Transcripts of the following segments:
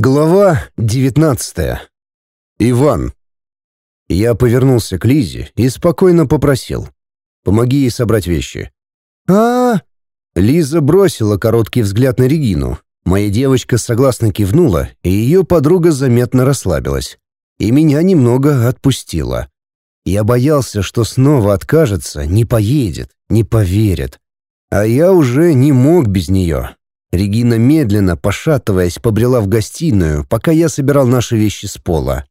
Глава девятнадцатая. Иван. Я повернулся к Лизе и спокойно попросил. «Помоги ей собрать вещи». а, -а, -а Лиза бросила короткий взгляд на Регину. Моя девочка согласно кивнула, и ее подруга заметно расслабилась. И меня немного отпустила. Я боялся, что снова откажется, не поедет, не поверит. А я уже не мог без нее. Регина медленно, пошатываясь, побрела в гостиную, пока я собирал наши вещи с пола.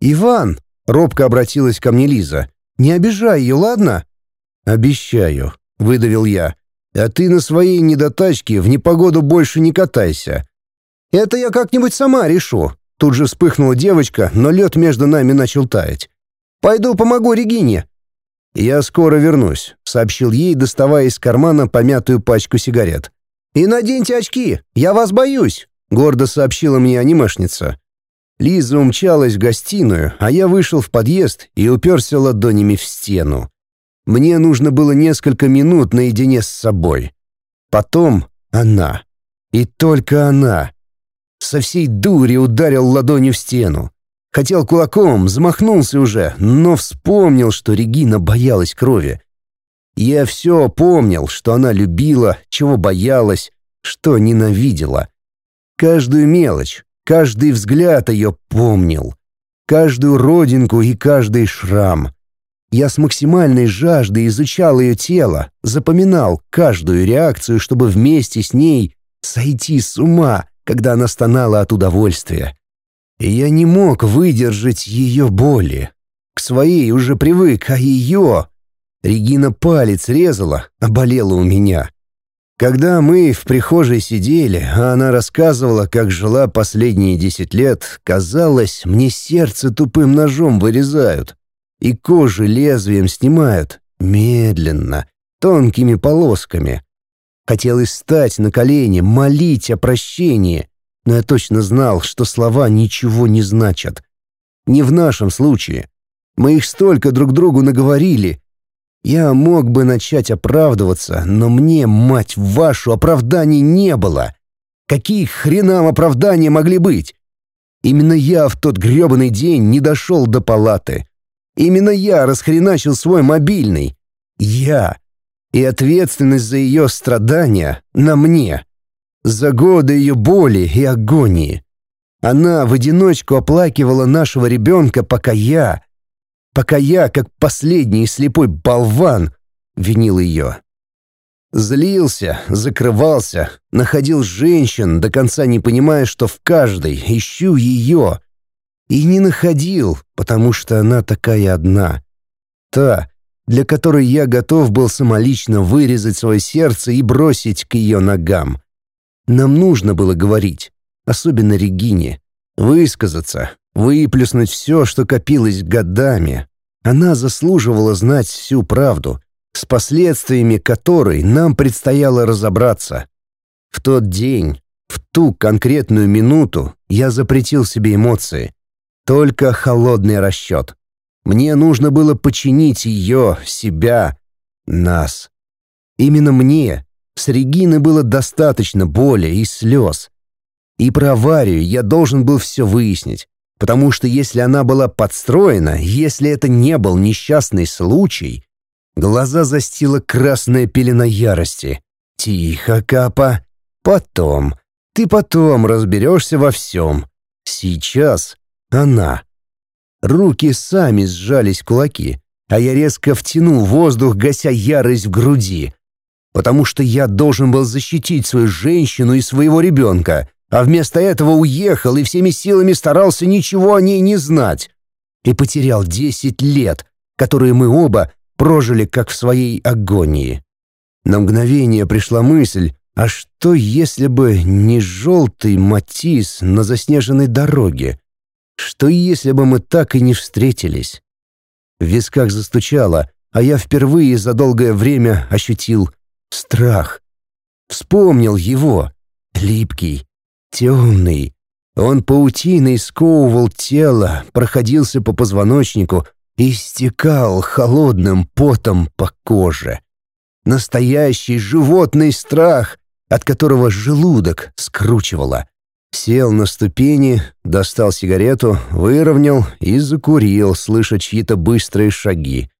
«Иван!» — робко обратилась ко мне Лиза. «Не обижай ее, ладно?» «Обещаю», — выдавил я. «А ты на своей недотачке в непогоду больше не катайся». «Это я как-нибудь сама решу». Тут же вспыхнула девочка, но лед между нами начал таять. «Пойду помогу Регине». «Я скоро вернусь», — сообщил ей, доставая из кармана помятую пачку сигарет. «И наденьте очки, я вас боюсь», — гордо сообщила мне анимешница. Лиза умчалась в гостиную, а я вышел в подъезд и уперся ладонями в стену. Мне нужно было несколько минут наедине с собой. Потом она. И только она. Со всей дури ударил ладонью в стену. Хотел кулаком, замахнулся уже, но вспомнил, что Регина боялась крови. Я все помнил, что она любила, чего боялась, что ненавидела. Каждую мелочь, каждый взгляд ее помнил. Каждую родинку и каждый шрам. Я с максимальной жаждой изучал ее тело, запоминал каждую реакцию, чтобы вместе с ней сойти с ума, когда она стонала от удовольствия. Я не мог выдержать ее боли. К своей уже привык, а ее Регина палец резала, а болела у меня. Когда мы в прихожей сидели, а она рассказывала, как жила последние десять лет, казалось, мне сердце тупым ножом вырезают. И кожу лезвием снимают, медленно, тонкими полосками. Хотелось встать на колени, молить о прощении, но я точно знал, что слова ничего не значат. Не в нашем случае. Мы их столько друг другу наговорили, я мог бы начать оправдываться, но мне, мать вашу, оправданий не было. Какие хренам оправдания могли быть? Именно я в тот грёбаный день не дошел до палаты. Именно я расхреначил свой мобильный. Я. И ответственность за ее страдания на мне. За годы ее боли и агонии. Она в одиночку оплакивала нашего ребенка, пока я пока я, как последний слепой болван, винил ее. Злился, закрывался, находил женщин, до конца не понимая, что в каждой ищу ее. И не находил, потому что она такая одна. Та, для которой я готов был самолично вырезать свое сердце и бросить к ее ногам. Нам нужно было говорить, особенно Регине, высказаться, выплеснуть все, что копилось годами. Она заслуживала знать всю правду, с последствиями которой нам предстояло разобраться. В тот день, в ту конкретную минуту я запретил себе эмоции. Только холодный расчет. Мне нужно было починить ее, себя, нас. Именно мне, с Региной было достаточно боли и слез. И про аварию я должен был все выяснить. Потому что если она была подстроена, если это не был несчастный случай, глаза застила красная пелена ярости. «Тихо, Капа. Потом. Ты потом разберешься во всем. Сейчас она». Руки сами сжались кулаки, а я резко втянул воздух, гася ярость в груди. Потому что я должен был защитить свою женщину и своего ребенка, а вместо этого уехал и всеми силами старался ничего о ней не знать. И потерял десять лет, которые мы оба прожили как в своей агонии. На мгновение пришла мысль, а что если бы не желтый матис на заснеженной дороге? Что если бы мы так и не встретились? В висках застучало, а я впервые за долгое время ощутил страх. Вспомнил его, липкий, темный. Он паутиной сковывал тело, проходился по позвоночнику и стекал холодным потом по коже. Настоящий животный страх, от которого желудок скручивало. Сел на ступени, достал сигарету, выровнял и закурил, слыша чьи-то быстрые шаги.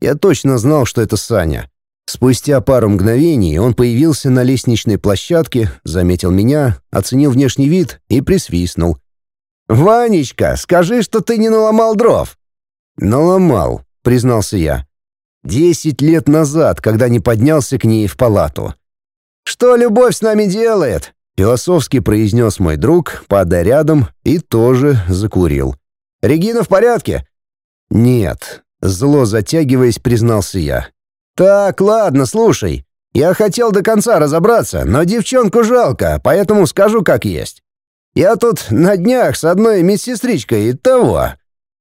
Я точно знал, что это Саня. Спустя пару мгновений он появился на лестничной площадке, заметил меня, оценил внешний вид и присвистнул. «Ванечка, скажи, что ты не наломал дров!» «Наломал», — признался я. «Десять лет назад, когда не поднялся к ней в палату». «Что любовь с нами делает?» Философски произнес мой друг, падая рядом, и тоже закурил. «Регина в порядке?» «Нет», — зло затягиваясь, признался я. «Так, ладно, слушай. Я хотел до конца разобраться, но девчонку жалко, поэтому скажу как есть. Я тут на днях с одной медсестричкой и того».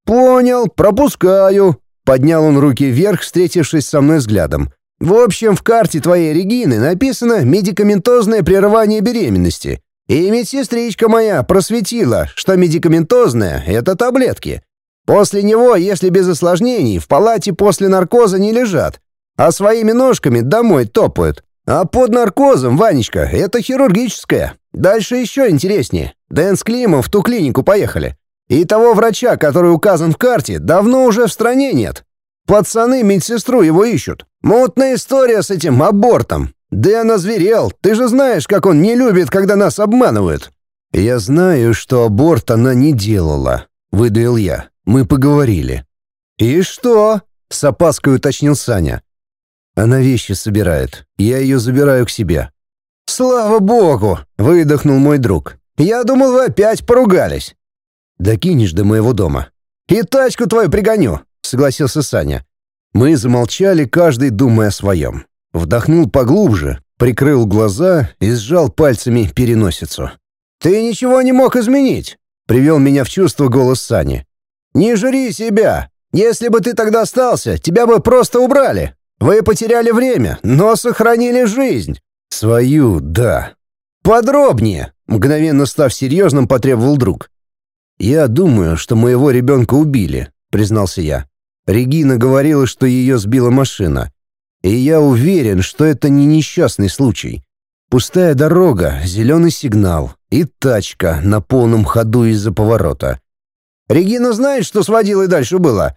«Понял, пропускаю», — поднял он руки вверх, встретившись со мной взглядом. В общем, в карте твоей Регины написано «медикаментозное прерывание беременности». И медсестричка моя просветила, что медикаментозное — это таблетки. После него, если без осложнений, в палате после наркоза не лежат, а своими ножками домой топают. А под наркозом, Ванечка, это хирургическое. Дальше еще интереснее. Дэн с в ту клинику поехали. И того врача, который указан в карте, давно уже в стране нет. Пацаны медсестру его ищут. Мутная история с этим абортом. Дэн озверел. Ты же знаешь, как он не любит, когда нас обманывают». «Я знаю, что аборт она не делала», — выдавил я. «Мы поговорили». «И что?» — с опаской уточнил Саня. «Она вещи собирает. Я ее забираю к себе». «Слава богу!» — выдохнул мой друг. «Я думал, вы опять поругались». «Докинешь до моего дома». «И тачку твою пригоню согласился Саня. Мы замолчали, каждый думая о своем. Вдохнул поглубже, прикрыл глаза и сжал пальцами переносицу. «Ты ничего не мог изменить», — привел меня в чувство голос Сани. «Не жри себя. Если бы ты тогда остался, тебя бы просто убрали. Вы потеряли время, но сохранили жизнь». «Свою, да». «Подробнее», — мгновенно став серьезным, потребовал друг. «Я думаю, что моего ребенка убили», — признался я. Регина говорила, что ее сбила машина. И я уверен, что это не несчастный случай. Пустая дорога, зеленый сигнал и тачка на полном ходу из-за поворота. «Регина знает, что с водилой дальше было?»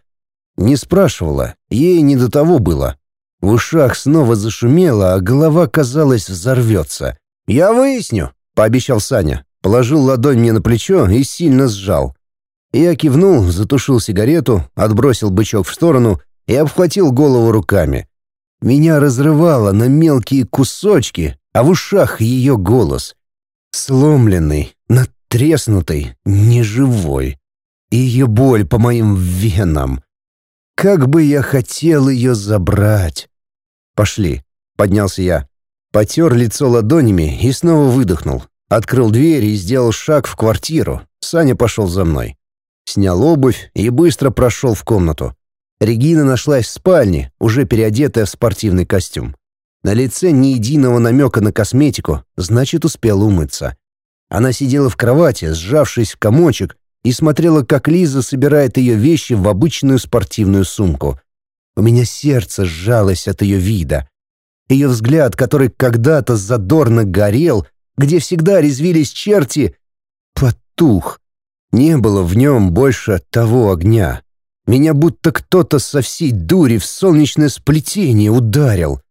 Не спрашивала, ей не до того было. В ушах снова зашумело, а голова, казалось, взорвется. «Я выясню», — пообещал Саня. Положил ладонь мне на плечо и сильно сжал. Я кивнул, затушил сигарету, отбросил бычок в сторону и обхватил голову руками. Меня разрывало на мелкие кусочки, а в ушах ее голос. Сломленный, натреснутый, неживой. И ее боль по моим венам. Как бы я хотел ее забрать. «Пошли», — поднялся я. Потер лицо ладонями и снова выдохнул. Открыл дверь и сделал шаг в квартиру. Саня пошел за мной. Снял обувь и быстро прошел в комнату. Регина нашлась в спальне, уже переодетая в спортивный костюм. На лице ни единого намека на косметику, значит, успела умыться. Она сидела в кровати, сжавшись в комочек, и смотрела, как Лиза собирает ее вещи в обычную спортивную сумку. У меня сердце сжалось от ее вида. Ее взгляд, который когда-то задорно горел, где всегда резвились черти, потух. Не было в нем больше того огня. Меня будто кто-то со всей дури в солнечное сплетение ударил.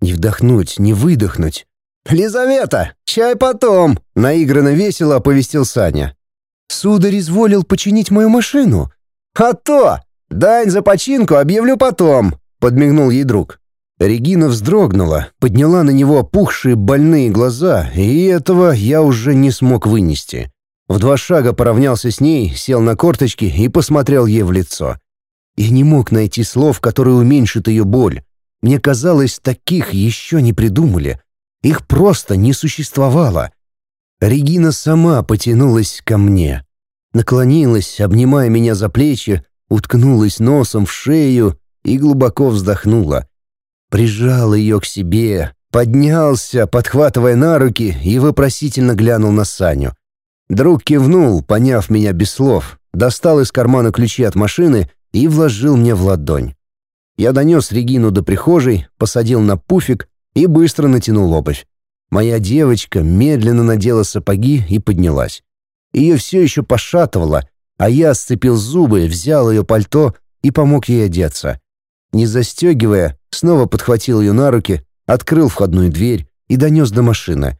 Не вдохнуть, не выдохнуть. «Лизавета, чай потом!» — наигранно весело оповестил Саня. «Сударь изволил починить мою машину». «А то! Дань за починку объявлю потом!» — подмигнул ей друг. Регина вздрогнула, подняла на него опухшие больные глаза, и этого я уже не смог вынести. В два шага поравнялся с ней, сел на корточки и посмотрел ей в лицо. Я не мог найти слов, которые уменьшат ее боль. Мне казалось, таких еще не придумали. Их просто не существовало. Регина сама потянулась ко мне. Наклонилась, обнимая меня за плечи, уткнулась носом в шею и глубоко вздохнула. Прижал ее к себе, поднялся, подхватывая на руки и вопросительно глянул на Саню. Друг кивнул, поняв меня без слов, достал из кармана ключи от машины и вложил мне в ладонь. Я донес Регину до прихожей, посадил на пуфик и быстро натянул обувь. Моя девочка медленно надела сапоги и поднялась. Ее все еще пошатывало, а я сцепил зубы, взял ее пальто и помог ей одеться. Не застегивая, снова подхватил ее на руки, открыл входную дверь и донес до машины.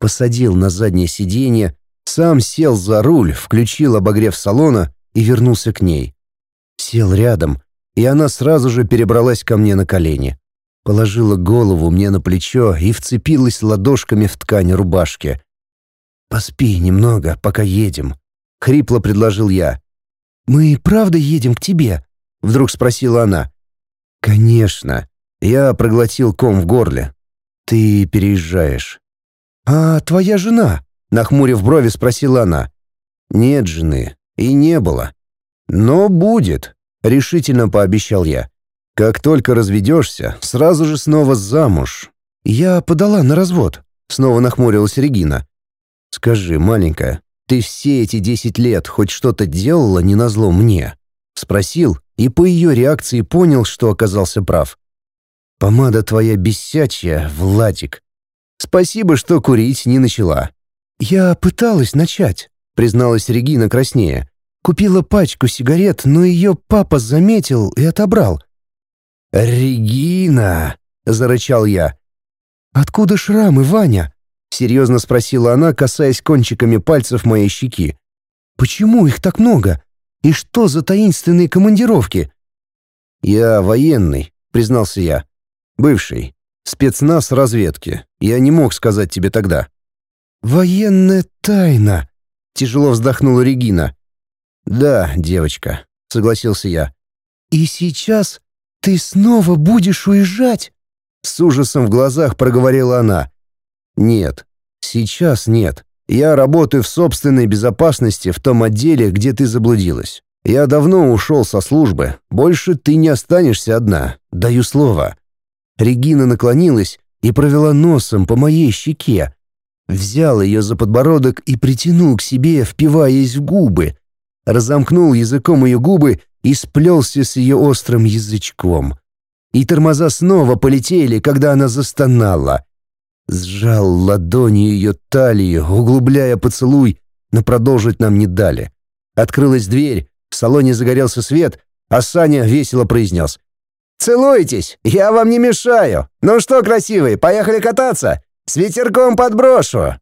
Посадил на заднее сиденье, сам сел за руль, включил обогрев салона и вернулся к ней. Сел рядом, и она сразу же перебралась ко мне на колени. Положила голову мне на плечо и вцепилась ладошками в ткань рубашки. «Поспи немного, пока едем», — хрипло предложил я. «Мы правда едем к тебе?» — вдруг спросила она. «Конечно». Я проглотил ком в горле. «Ты переезжаешь». «А твоя жена?» — нахмурив брови, спросила она. «Нет жены. И не было. Но будет», — решительно пообещал я. «Как только разведешься, сразу же снова замуж». «Я подала на развод», — снова нахмурилась Регина. «Скажи, маленькая, ты все эти десять лет хоть что-то делала не назло мне?» Спросил и по ее реакции понял, что оказался прав. «Помада твоя бесячая, Владик. Спасибо, что курить не начала». «Я пыталась начать», — призналась Регина краснее. «Купила пачку сигарет, но ее папа заметил и отобрал». «Регина!» — зарычал я. «Откуда шрамы, Ваня?» — серьезно спросила она, касаясь кончиками пальцев моей щеки. «Почему их так много? И что за таинственные командировки?» «Я военный», — признался я. «Бывший. Спецназ разведки. Я не мог сказать тебе тогда». «Военная тайна», — тяжело вздохнула Регина. «Да, девочка», — согласился я. «И сейчас ты снова будешь уезжать?» С ужасом в глазах проговорила она. «Нет, сейчас нет. Я работаю в собственной безопасности в том отделе, где ты заблудилась. Я давно ушел со службы. Больше ты не останешься одна. Даю слово». Регина наклонилась и провела носом по моей щеке. Взял ее за подбородок и притянул к себе, впиваясь в губы. Разомкнул языком ее губы и сплелся с ее острым язычком. И тормоза снова полетели, когда она застонала. Сжал ладонью ее талию, углубляя поцелуй, но продолжить нам не дали. Открылась дверь, в салоне загорелся свет, а Саня весело произнес. «Целуйтесь, я вам не мешаю. Ну что, красивые, поехали кататься? С ветерком подброшу!»